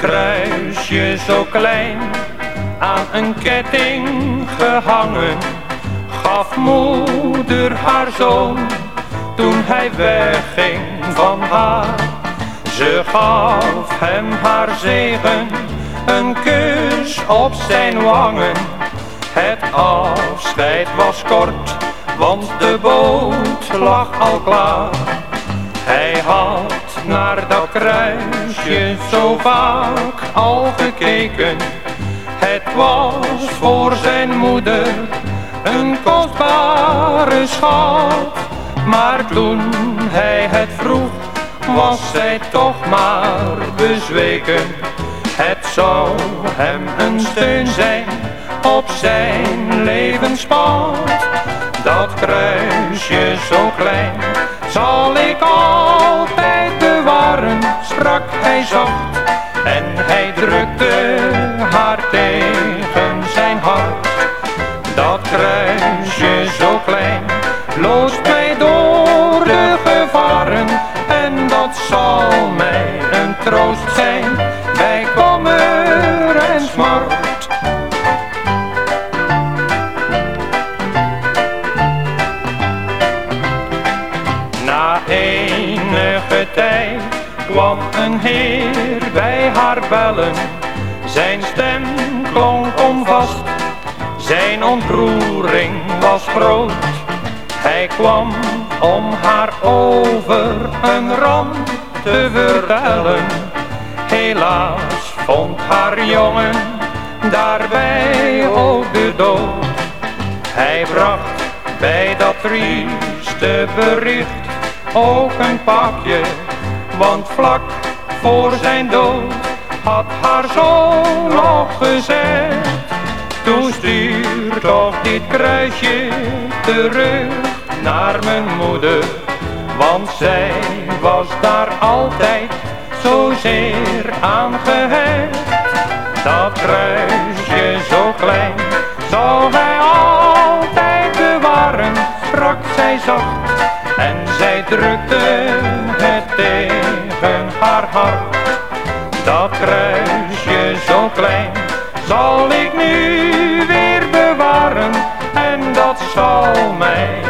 kruisje zo klein aan een ketting gehangen, gaf moeder haar zoon toen hij wegging van haar. Ze gaf hem haar zegen, een kus op zijn wangen. Het afscheid was kort, want de boot lag al klaar. Hij had naar dat kruisje zo vaak al gekeken. Het was voor zijn moeder een kostbare schat. Maar toen hij het vroeg, was zij toch maar bezweken. Het zou hem een steun zijn op zijn levenspad. Dat kruisje zo klein En hij drukte haar tegen zijn hart. Dat kruisje zo klein loost mij door de gevaren. En dat zal mij een troost zijn bij kommer en smart. Na enige tijd kwam een heer bij haar bellen. Zijn stem klonk onvast, zijn ontroering was groot. Hij kwam om haar over een ramp te vertellen. Helaas vond haar jongen daarbij ook de dood. Hij bracht bij dat trieste bericht ook een pakje, want vlak voor zijn dood had haar zoon nog gezegd. Toen stuur toch dit kruisje terug naar mijn moeder, want zij was daar altijd zozeer aan gehecht. Dat kruisje zo klein zal hij altijd bewaren, sprak zij zacht en zij drukte het tegen haar hart. Dat kruisje zo klein zal ik nu weer bewaren en dat zal mij